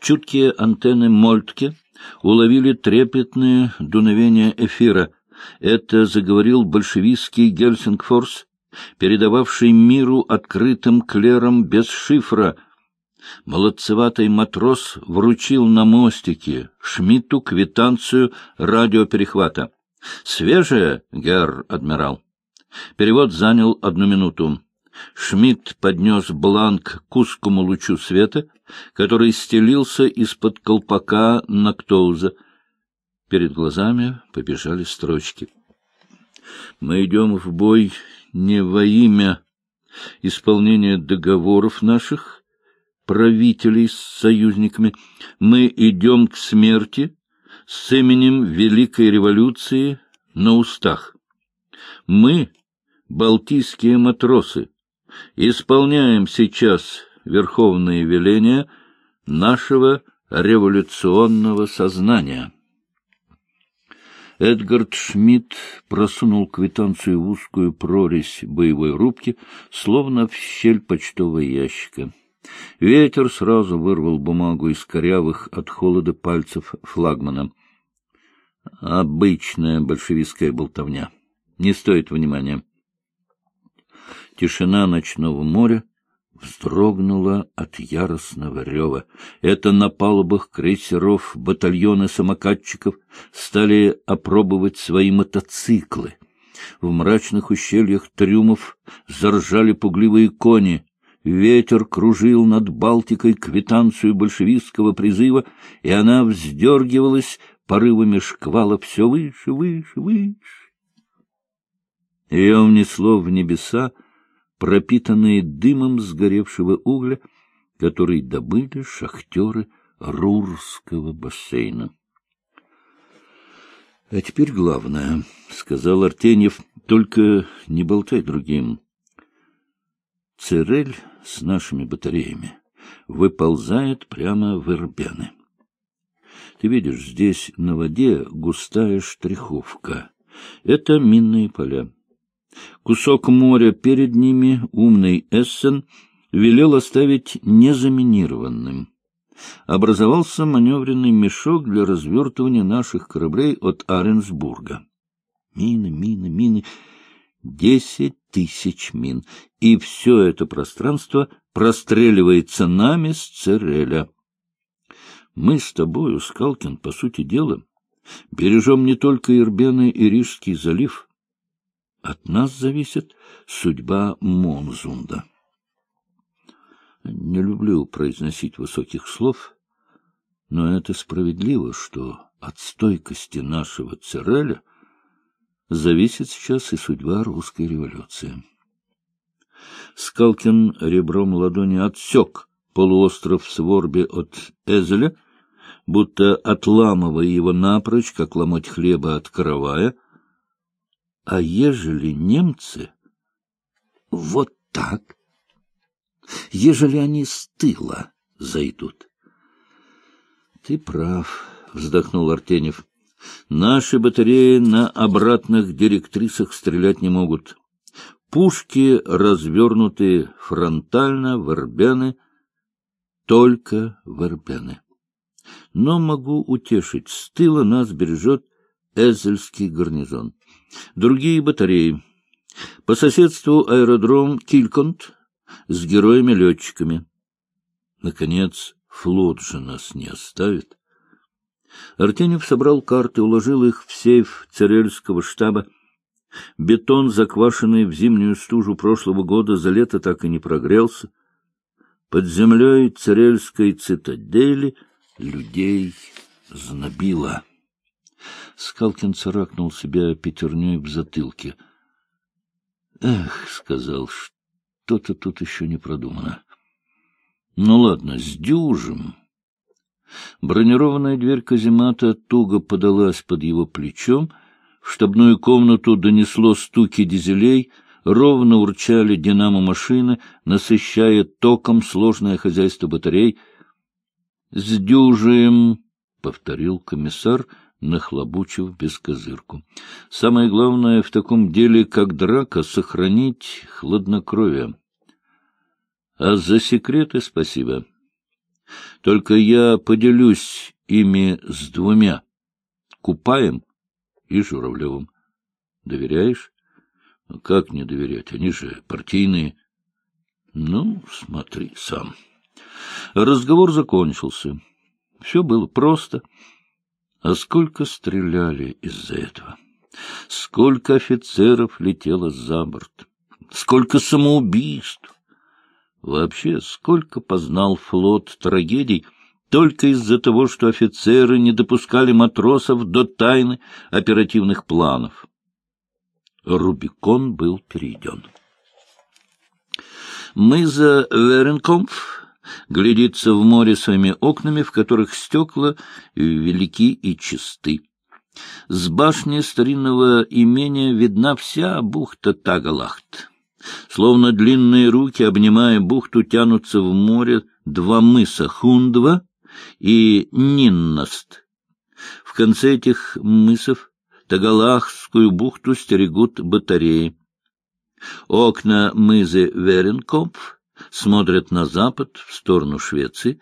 Чуткие антенны Мольтке уловили трепетные дуновения эфира. Это заговорил большевистский Гельсингфорс, передававший миру открытым клером без шифра. Молодцеватый матрос вручил на мостике Шмидту квитанцию радиоперехвата. «Свежая, герр адмирал». Перевод занял одну минуту. Шмидт поднес бланк к узкому лучу света, который стелился из-под колпака Нактоуза. Перед глазами побежали строчки. «Мы идем в бой не во имя исполнения договоров наших, правителей с союзниками. Мы идем к смерти с именем Великой Революции на устах. Мы, балтийские матросы, исполняем сейчас верховные веления нашего революционного сознания. Эдгард Шмидт просунул квитанцию в узкую прорезь боевой рубки, словно в щель почтового ящика. Ветер сразу вырвал бумагу из корявых от холода пальцев флагмана. Обычная большевистская болтовня. Не стоит внимания. Тишина ночного моря вздрогнула от яростного рева. Это на палубах крейсеров батальоны самокатчиков стали опробовать свои мотоциклы. В мрачных ущельях трюмов заржали пугливые кони. Ветер кружил над Балтикой квитанцию большевистского призыва, и она вздергивалась порывами шквала все выше, выше, выше. Ее внесло в небеса, пропитанные дымом сгоревшего угля, который добыли шахтеры Рурского бассейна. — А теперь главное, — сказал Артеньев, — только не болтай другим. Церель с нашими батареями выползает прямо в Ирбяны. Ты видишь, здесь на воде густая штриховка. Это минные поля. Кусок моря перед ними умный Эссен велел оставить незаминированным. Образовался маневренный мешок для развертывания наших кораблей от Аренсбурга. Мины, мины, мины. Десять тысяч мин. И все это пространство простреливается нами с Цереля. Мы с тобою, Скалкин, по сути дела, бережем не только Ирбены и Рижский залив, от нас зависит судьба Монзунда. Не люблю произносить высоких слов, но это справедливо, что от стойкости нашего Цереля зависит сейчас и судьба русской революции. Скалкин ребром ладони отсек полуостров Сворби от Эзеля, будто отламывая его напрочь, как ломоть хлеба от каравая — а ежели немцы вот так, ежели они с тыла зайдут? — Ты прав, — вздохнул Артенев. — Наши батареи на обратных директрисах стрелять не могут. Пушки развернуты фронтально в Ирбены, только в Ирбены. Но могу утешить, с тыла нас бережет Эзельский гарнизон. Другие батареи. По соседству аэродром Кильконт с героями-летчиками. Наконец, флот же нас не оставит. Артенев собрал карты, уложил их в сейф Церельского штаба. Бетон, заквашенный в зимнюю стужу прошлого года, за лето так и не прогрелся. Под землей Церельской цитадели людей знобило. Скалкин царакнул себя пятерней в затылке. — Эх, — сказал, — что-то тут еще не продумано. — Ну ладно, сдюжим. Бронированная дверь каземата туго подалась под его плечом, в штабную комнату донесло стуки дизелей, ровно урчали динамо-машины, насыщая током сложное хозяйство батарей. — Сдюжим, — повторил комиссар, — нахлобучив бескозырку. Самое главное в таком деле, как драка, сохранить хладнокровие. А за секреты спасибо. Только я поделюсь ими с двумя. Купаем и Журавлевым. Доверяешь? Как не доверять? Они же партийные. Ну, смотри сам. Разговор закончился. Все было просто. А сколько стреляли из-за этого? Сколько офицеров летело за борт? Сколько самоубийств? Вообще, сколько познал флот трагедий только из-за того, что офицеры не допускали матросов до тайны оперативных планов. Рубикон был перейден. Мыза Веренкомф глядится в море своими окнами, в которых стекла велики и чисты. С башни старинного имения видна вся бухта Тагалахт. Словно длинные руки, обнимая бухту, тянутся в море два мыса Хундва и Ниннаст. В конце этих мысов Тагалахскую бухту стерегут батареи. Окна мызы Веренкопф смотрят на запад, в сторону Швеции,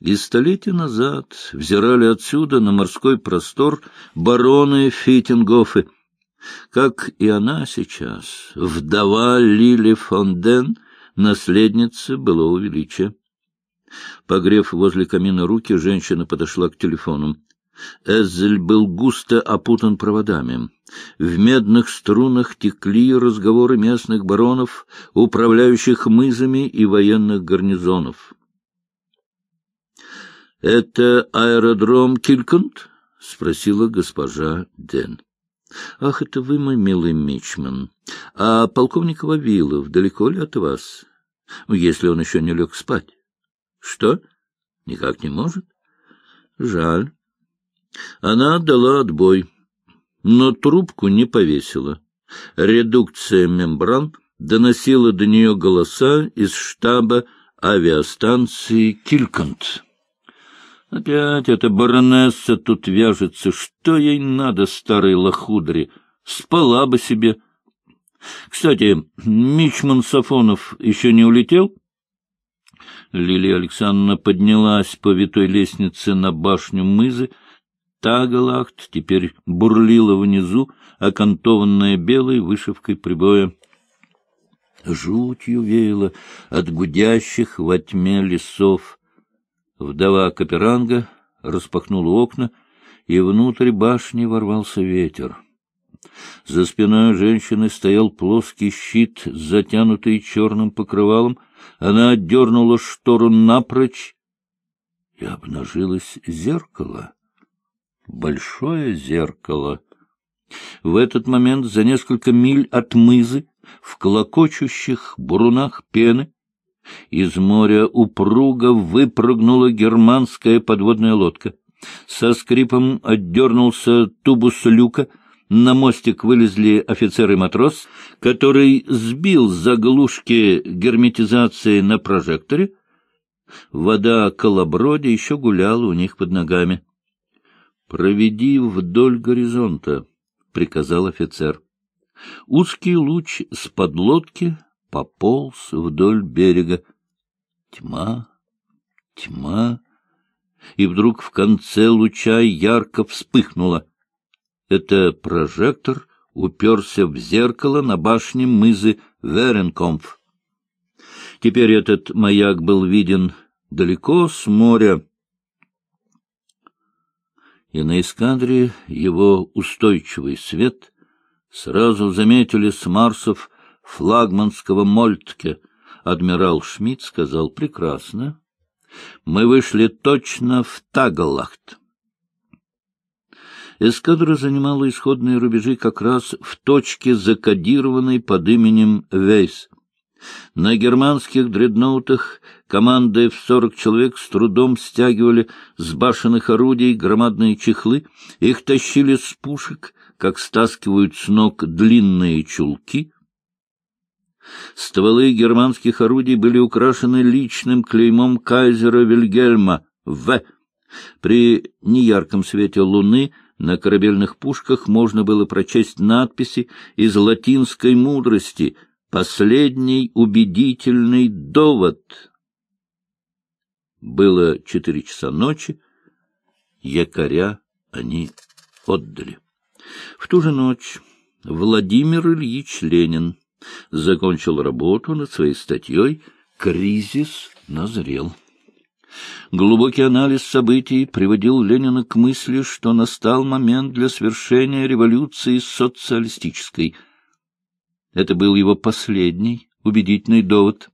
и столетия назад взирали отсюда на морской простор бароны Фитингофы, как и она сейчас, вдова Лили Фонден, наследница былого величия. Погрев возле камина руки, женщина подошла к телефону. Эзель был густо опутан проводами. В медных струнах текли разговоры местных баронов, управляющих мызами и военных гарнизонов. — Это аэродром Килькунд? — спросила госпожа Ден. — Ах, это вы, мой милый Мичман. А полковник Вавилов далеко ли от вас? Ну, если он еще не лег спать. — Что? Никак не может? — Жаль. Она отдала отбой, но трубку не повесила. Редукция мембран доносила до нее голоса из штаба авиастанции Килькант. Опять эта баронесса тут вяжется. Что ей надо, старой лохудре? Спала бы себе. Кстати, Мичман Сафонов еще не улетел? Лилия Александровна поднялась по витой лестнице на башню мызы, Тагалахт теперь бурлила внизу, окантованная белой вышивкой прибоя. Жутью веяло от гудящих во тьме лесов. Вдова Каперанга распахнула окна, и внутрь башни ворвался ветер. За спиной женщины стоял плоский щит, затянутый черным покрывалом. Она отдернула штору напрочь, и обнажилось зеркало большое зеркало. В этот момент за несколько миль от мызы, в клокочущих бурунах пены, из моря упруго выпрыгнула германская подводная лодка. Со скрипом отдернулся тубус люка, на мостик вылезли офицер и матрос, который сбил заглушки герметизации на прожекторе. Вода колоброди еще гуляла у них под ногами. «Проведи вдоль горизонта», — приказал офицер. Узкий луч с подлодки пополз вдоль берега. Тьма, тьма, и вдруг в конце луча ярко вспыхнуло. Это прожектор уперся в зеркало на башне мызы Веренкомф. Теперь этот маяк был виден далеко с моря, и на эскадре его устойчивый свет сразу заметили с Марсов флагманского Мольтке. Адмирал Шмидт сказал «Прекрасно. Мы вышли точно в Тагалахт». Эскадра занимала исходные рубежи как раз в точке, закодированной под именем Вейс. На германских дредноутах команды в сорок человек с трудом стягивали с башенных орудий громадные чехлы, их тащили с пушек, как стаскивают с ног длинные чулки. Стволы германских орудий были украшены личным клеймом кайзера Вильгельма В. При неярком свете луны на корабельных пушках можно было прочесть надписи из латинской мудрости — Последний убедительный довод. Было четыре часа ночи, якоря они отдали. В ту же ночь Владимир Ильич Ленин закончил работу над своей статьей «Кризис назрел». Глубокий анализ событий приводил Ленина к мысли, что настал момент для свершения революции социалистической. Это был его последний убедительный довод.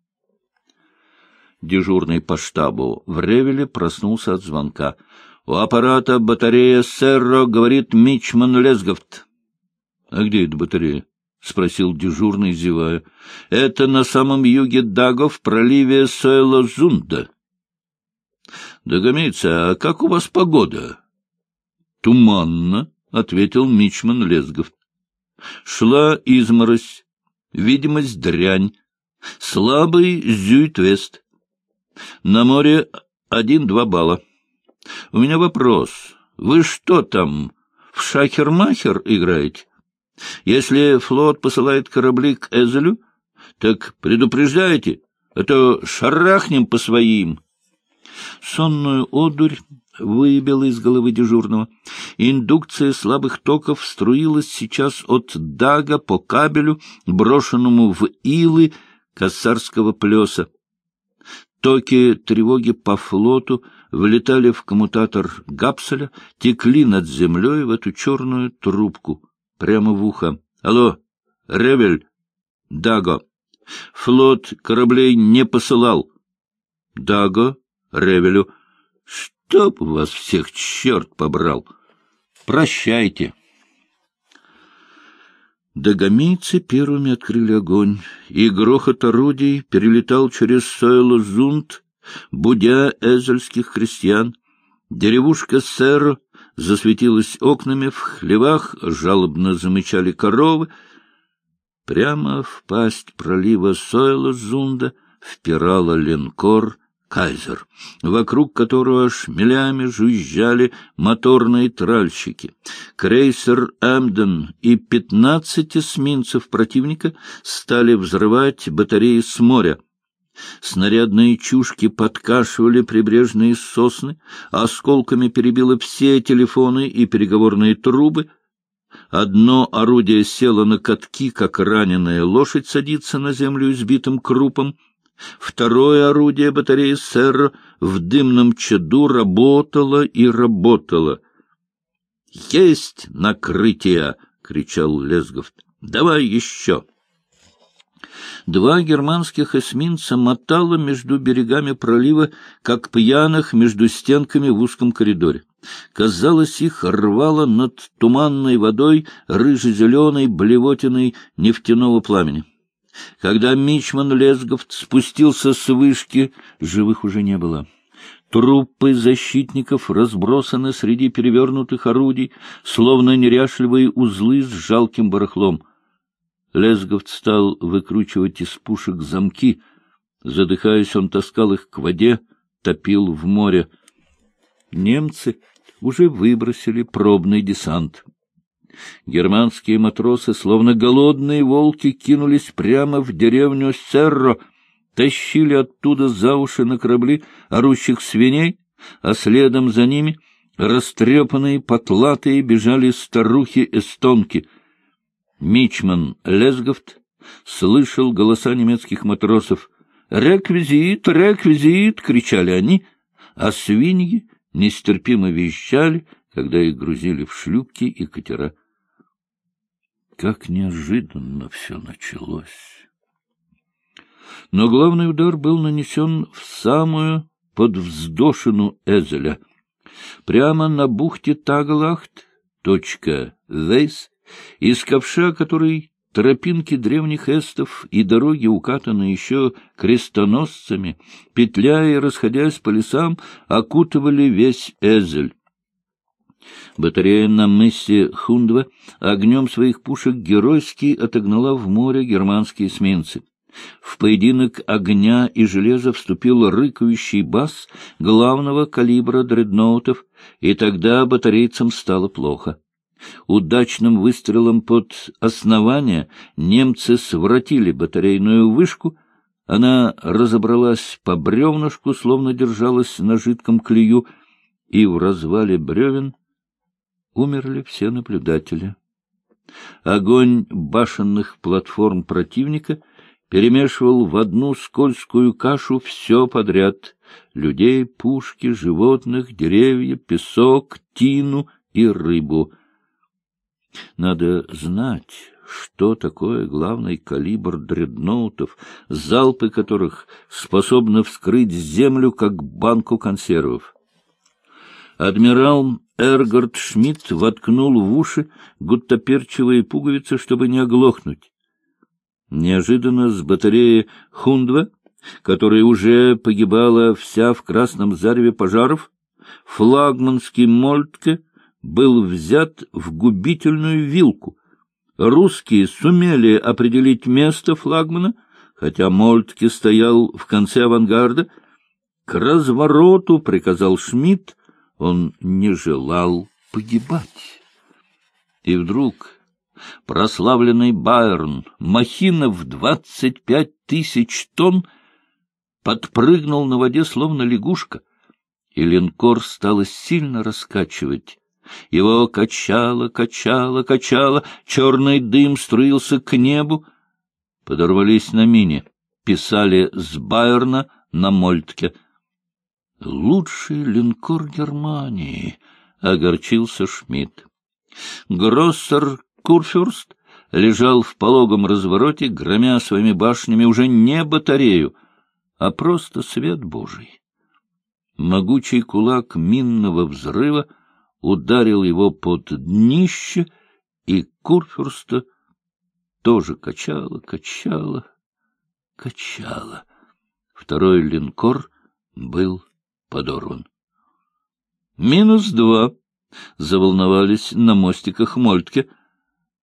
Дежурный по штабу в Ревеле проснулся от звонка. — У аппарата батарея Серро, — говорит Мичман Лезговт. — А где эта батарея? — спросил дежурный, зевая. — Это на самом юге Даго, в проливе Сойло-Зунда. — Догомейца, а как у вас погода? — Туманно, — ответил Мичман Лезгов. Шла изморозь, видимость дрянь, слабый зюит-вест. На море один-два балла. У меня вопрос. Вы что там, в шахер-махер играете? Если флот посылает корабли к Эзелю, так предупреждайте, а то шарахнем по своим. Сонную одурь выебила из головы дежурного. Индукция слабых токов струилась сейчас от Дага по кабелю, брошенному в илы косарского плеса. Токи тревоги по флоту влетали в коммутатор Гапселя, текли над землей в эту черную трубку, прямо в ухо. — Алло, Ревель, Даго. Флот кораблей не посылал. Даго, Ревелю. Чтоб вас всех черт побрал! Прощайте! Дагомийцы первыми открыли огонь, и грохот орудий перелетал через сойло Зунд, будя эзельских крестьян. Деревушка Сэр засветилась окнами, в хлевах жалобно замычали коровы. Прямо в пасть пролива Сойла Зунда впирала линкор Кайзер, вокруг которого шмелями жужжали моторные тральщики. Крейсер «Эмден» и пятнадцать эсминцев противника стали взрывать батареи с моря. Снарядные чушки подкашивали прибрежные сосны, осколками перебило все телефоны и переговорные трубы. Одно орудие село на катки, как раненая лошадь садится на землю избитым крупом — Второе орудие батареи «Сэр» в дымном чаду работало и работало. — Есть накрытие! — кричал Лезгов. — Давай еще! Два германских эсминца мотало между берегами пролива, как пьяных между стенками в узком коридоре. Казалось, их рвало над туманной водой рыже-зеленой блевотиной нефтяного пламени. Когда Мичман Лесговт спустился с вышки, живых уже не было. Трупы защитников разбросаны среди перевернутых орудий, словно неряшливые узлы с жалким барахлом. Лесговт стал выкручивать из пушек замки. Задыхаясь, он таскал их к воде, топил в море. Немцы уже выбросили пробный десант. Германские матросы, словно голодные волки, кинулись прямо в деревню Серро, тащили оттуда за уши на корабли орущих свиней, а следом за ними растрепанные потлатые бежали старухи-эстонки. Мичман Лесговт слышал голоса немецких матросов. «Реквизит! Реквизит!» — кричали они, а свиньи нестерпимо вещали, когда их грузили в шлюпки и катера. Как неожиданно все началось! Но главный удар был нанесен в самую подвздошину Эзеля. Прямо на бухте Таглахт, точка Вейс, из ковша, который тропинки древних эстов и дороги, укатанные еще крестоносцами, петляя и расходясь по лесам, окутывали весь Эзель. Батарея на мысе Хундва огнем своих пушек геройски отогнала в море германские эсминцы. В поединок огня и железа вступил рыкающий бас главного калибра дредноутов, и тогда батарейцам стало плохо. Удачным выстрелом под основание немцы своротили батарейную вышку, Она разобралась по бревнышку, словно держалась на жидком клею, и в развале бревен умерли все наблюдатели. Огонь башенных платформ противника перемешивал в одну скользкую кашу все подряд — людей, пушки, животных, деревья, песок, тину и рыбу. Надо знать, что такое главный калибр дредноутов, залпы которых способны вскрыть землю, как банку консервов. Адмирал Эргард Шмидт воткнул в уши гуттаперчевые пуговицы, чтобы не оглохнуть. Неожиданно с батареи Хундва, которая уже погибала вся в красном зареве пожаров, флагманский Мольтке был взят в губительную вилку — русские сумели определить место флагмана, хотя Мольтке стоял в конце авангарда. К развороту приказал Шмидт, он не желал погибать. И вдруг прославленный Байерн, махина в двадцать пять тысяч тонн, подпрыгнул на воде, словно лягушка, и линкор стало сильно раскачивать. Его качало, качало, качало, черный дым струился к небу. Подорвались на мине, писали с Байерна на Мольтке. «Лучший линкор Германии», — огорчился Шмидт. Гроссер Курфюрст лежал в пологом развороте, громя своими башнями уже не батарею, а просто свет Божий. Могучий кулак минного взрыва — ударил его под днище, и Курфюрста тоже качало, качало, качало. Второй линкор был подорван. «Минус два», — заволновались на мостиках Мольтке.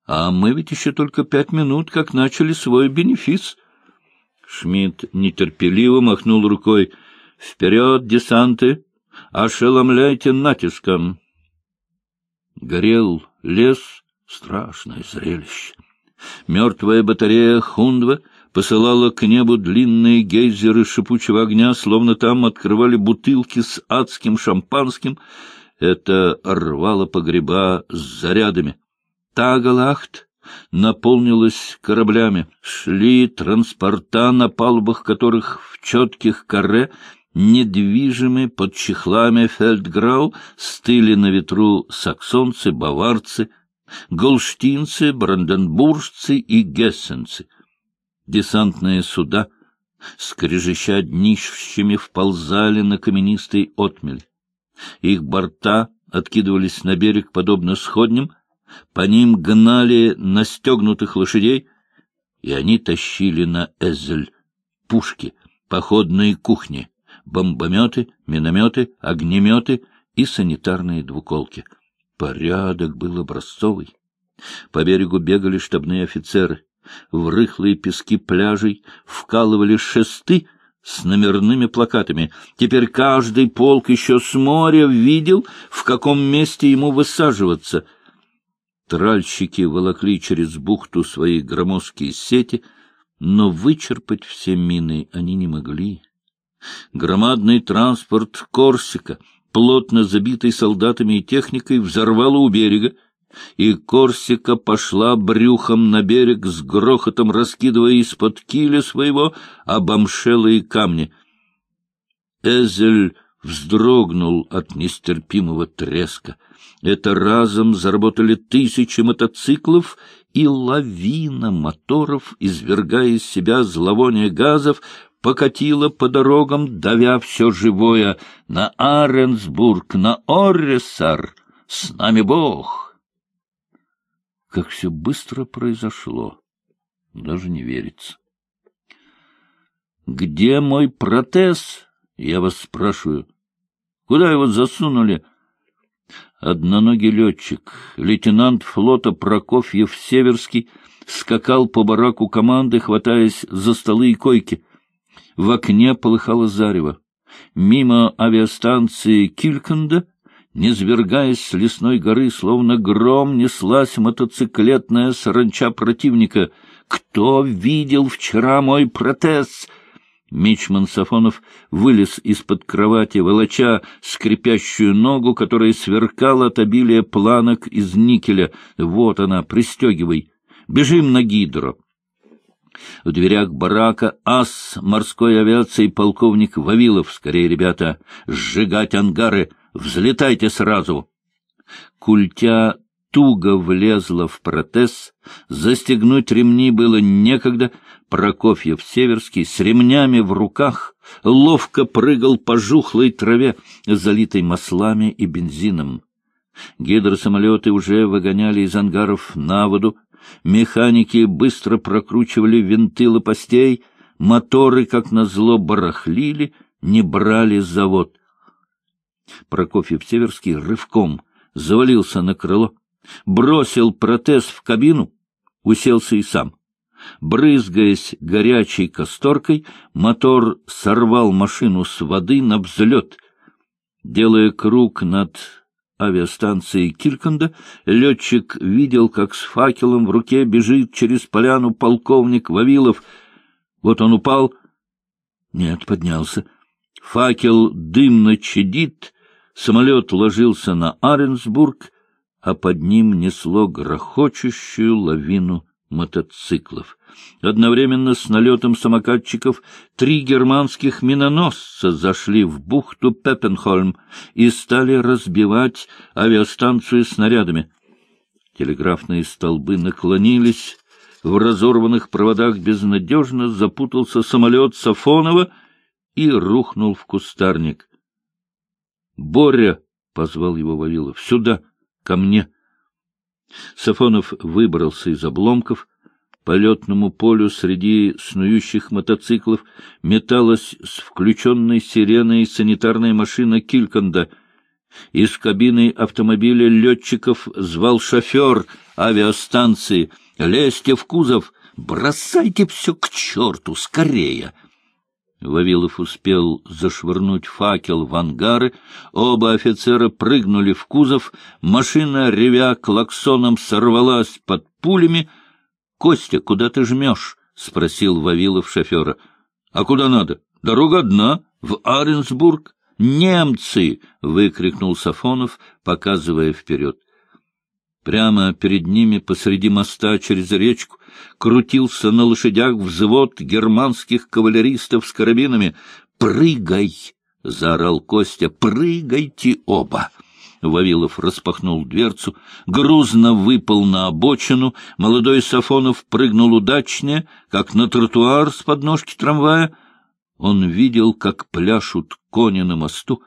«А мы ведь еще только пять минут, как начали свой бенефис». Шмидт нетерпеливо махнул рукой. «Вперед, десанты! Ошеломляйте натиском!» Горел лес — страшное зрелище. Мертвая батарея Хундва посылала к небу длинные гейзеры шипучего огня, словно там открывали бутылки с адским шампанским. Это рвало погреба с зарядами. Тагалахт наполнилась кораблями. Шли транспорта, на палубах которых в четких каре недвижимы под чехлами фельдграу, стыли на ветру саксонцы, баварцы, голштинцы, бранденбуржцы и гессенцы. Десантные суда, скрежеща днищами, вползали на каменистый отмель. Их борта откидывались на берег, подобно сходням, по ним гнали настегнутых лошадей, и они тащили на Эзель пушки, походные кухни бомбометы, минометы, огнеметы и санитарные двуколки. Порядок был образцовый. По берегу бегали штабные офицеры. В рыхлые пески пляжей вкалывали шесты с номерными плакатами. Теперь каждый полк еще с моря видел, в каком месте ему высаживаться. Тральщики волокли через бухту свои громоздкие сети, но вычерпать все мины они не могли. Громадный транспорт Корсика, плотно забитый солдатами и техникой, взорвало у берега, и Корсика пошла брюхом на берег с грохотом, раскидывая из-под киля своего обомшелые камни. Эзель вздрогнул от нестерпимого треска. Это разом заработали тысячи мотоциклов, и лавина моторов, извергая из себя зловоние газов, покатила по дорогам, давя все живое, на Аренсбург, на Орресар. С нами Бог! Как все быстро произошло, даже не верится. Где мой протез? Я вас спрашиваю. Куда его засунули? Одноногий летчик, лейтенант флота Прокофьев Северский, скакал по бараку команды, хватаясь за столы и койки. В окне полыхало зарево. Мимо авиастанции Кильканда, низвергаясь с лесной горы, словно гром, неслась мотоциклетная саранча противника. «Кто видел вчера мой протез?» Мичман Сафонов вылез из-под кровати, волоча скрипящую ногу, которая сверкала от обилия планок из никеля. Вот она, пристегивай. Бежим на гидро. В дверях барака ас морской авиации полковник Вавилов. Скорее, ребята, сжигать ангары, взлетайте сразу. Культя туго влезла в протез, застегнуть ремни было некогда. Прокофьев-Северский с ремнями в руках ловко прыгал по жухлой траве, залитой маслами и бензином. Гидросамолеты уже выгоняли из ангаров на воду, Механики быстро прокручивали винты лопастей, моторы, как назло, барахлили, не брали завод. Прокофьев-Северский рывком завалился на крыло, бросил протез в кабину, уселся и сам. Брызгаясь горячей касторкой, мотор сорвал машину с воды на взлет. Делая круг над авиастанции Кирканда, летчик видел, как с факелом в руке бежит через поляну полковник Вавилов. Вот он упал. Нет, поднялся. Факел дымно чадит, самолет ложился на Аренсбург, а под ним несло грохочущую лавину мотоциклов. Одновременно с налетом самокатчиков три германских миноносца зашли в бухту Пеппенхольм и стали разбивать авиастанцию снарядами. Телеграфные столбы наклонились, в разорванных проводах безнадежно запутался самолет Сафонова и рухнул в кустарник. — Боря! — позвал его Вавилов. — Сюда, ко мне! Сафонов выбрался из обломков — по летному полю среди снующих мотоциклов металась с включенной сиреной санитарная машина Кильконда. Из кабины автомобиля летчиков звал шофер авиастанции. «Лезьте в кузов! Бросайте все к черту! Скорее!» Вавилов успел зашвырнуть факел в ангары, оба офицера прыгнули в кузов, машина, ревя клаксоном, сорвалась под пулями — Костя, куда ты жмешь? — спросил Вавилов шофера. — А куда надо? Дорога одна, в Аренсбург. — Немцы! — выкрикнул Сафонов, показывая вперед. Прямо перед ними, посреди моста через речку, крутился на лошадях взвод германских кавалеристов с карабинами. «Прыгай!» — заорал Костя. «Прыгайте оба!» Вавилов распахнул дверцу, грузно выпал на обочину, молодой Сафонов прыгнул удачнее, как на тротуар с подножки трамвая. Он видел, как пляшут кони на мосту.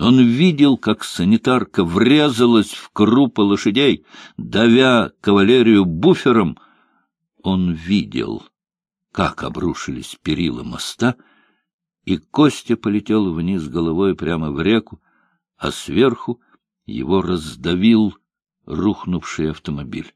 Он видел, как санитарка врезалась в крупы лошадей, давя кавалерию буфером. Он видел, как обрушились перила моста, и Костя полетел вниз головой прямо в реку, а сверху его раздавил рухнувший автомобиль.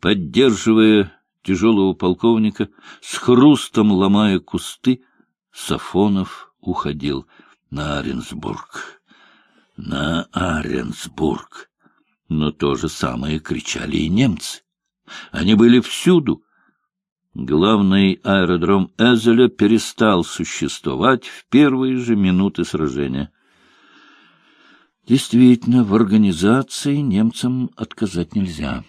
Поддерживая тяжелого полковника, с хрустом ломая кусты, Сафонов уходил на Аренсбург. На Аренсбург. Но то же самое кричали и немцы. Они были всюду. Главный аэродром Эзеля перестал существовать в первые же минуты сражения. Действительно, в организации немцам отказать нельзя.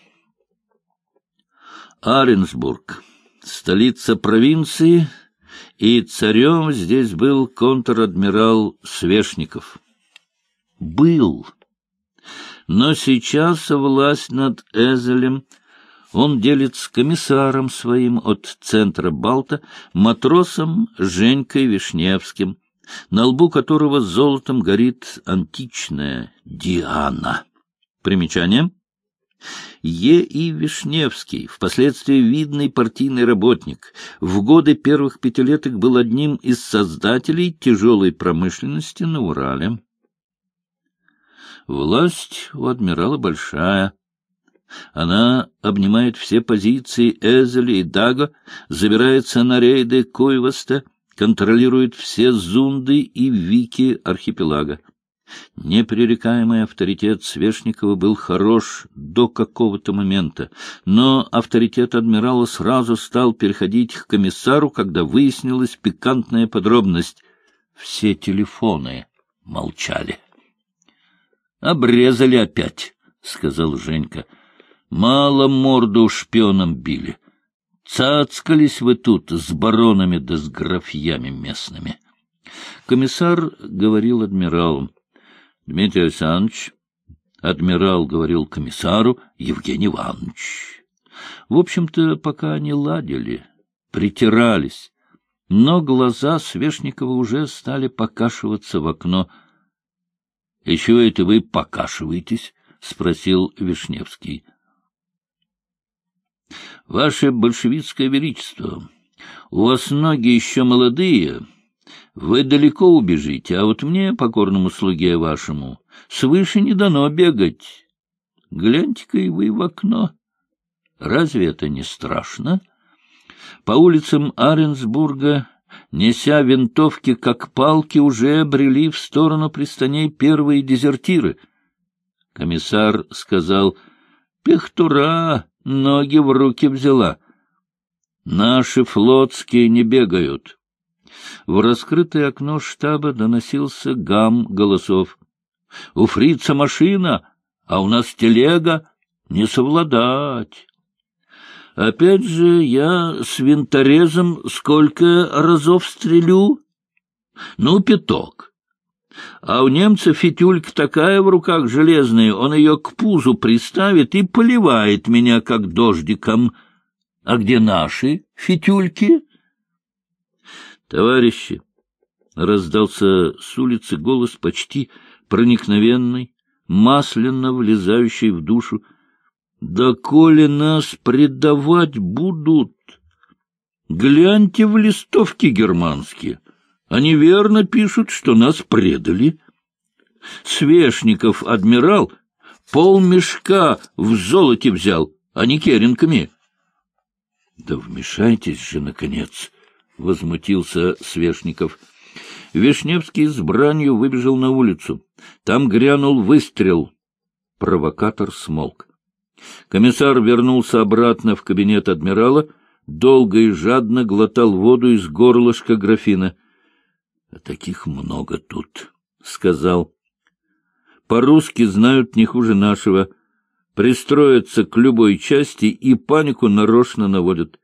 Аренсбург, столица провинции, и царем здесь был контр-адмирал Свешников. Был. Но сейчас власть над Эзелем он делит с комиссаром своим от центра Балта, матросом Женькой Вишневским, на лбу которого золотом горит античная Диана. Примечание. Е. И. Вишневский, впоследствии видный партийный работник, в годы первых пятилеток был одним из создателей тяжелой промышленности на Урале. Власть у адмирала большая. Она обнимает все позиции Эзеля и Дага, забирается на рейды Куйваста, контролирует все зунды и вики архипелага. Непререкаемый авторитет Свешникова был хорош до какого-то момента, но авторитет адмирала сразу стал переходить к комиссару, когда выяснилась пикантная подробность. Все телефоны молчали. — Обрезали опять, — сказал Женька. — Мало морду шпионам били. Цацкались вы тут с баронами да с графьями местными. Комиссар говорил адмиралу. Дмитрий Александрович, адмирал говорил комиссару Евгений Иванович. В общем-то, пока они ладили, притирались, но глаза Свешникова уже стали покашиваться в окно. — И чего это вы покашиваетесь? — спросил Вишневский. — Ваше большевистское величество, у вас ноги еще молодые, вы далеко убежите, а вот мне, покорному слуге вашему, свыше не дано бегать. Гляньте-ка и вы в окно. Разве это не страшно? По улицам Аренсбурга, неся винтовки как палки, уже брели в сторону пристаней первые дезертиры. Комиссар сказал, «Пехтура ноги в руки взяла. Наши флотские не бегают». В раскрытое окно штаба доносился гам голосов. — У фрица машина, а у нас телега. Не совладать. Опять же, я с винторезом сколько разов стрелю? Ну, пяток. А у немца фитюлька такая в руках железная, он ее к пузу приставит и поливает меня, как дождиком. А где наши фитюльки? «Товарищи!» — раздался с улицы голос почти проникновенный, масляно влезающий в душу. «Да коли нас предавать будут! Гляньте в листовки германские. Они верно пишут, что нас предали. Свешников адмирал полмешка в золоте взял, а не керенками». «Да вмешайтесь же, наконец!» — возмутился Свешников. Вишневский с бранью выбежал на улицу. Там грянул выстрел. Провокатор смолк. Комиссар вернулся обратно в кабинет адмирала, долго и жадно глотал воду из горлышка графина. — Таких много тут, — сказал. — По-русски знают не хуже нашего. Пристроятся к любой части и панику нарочно наводят.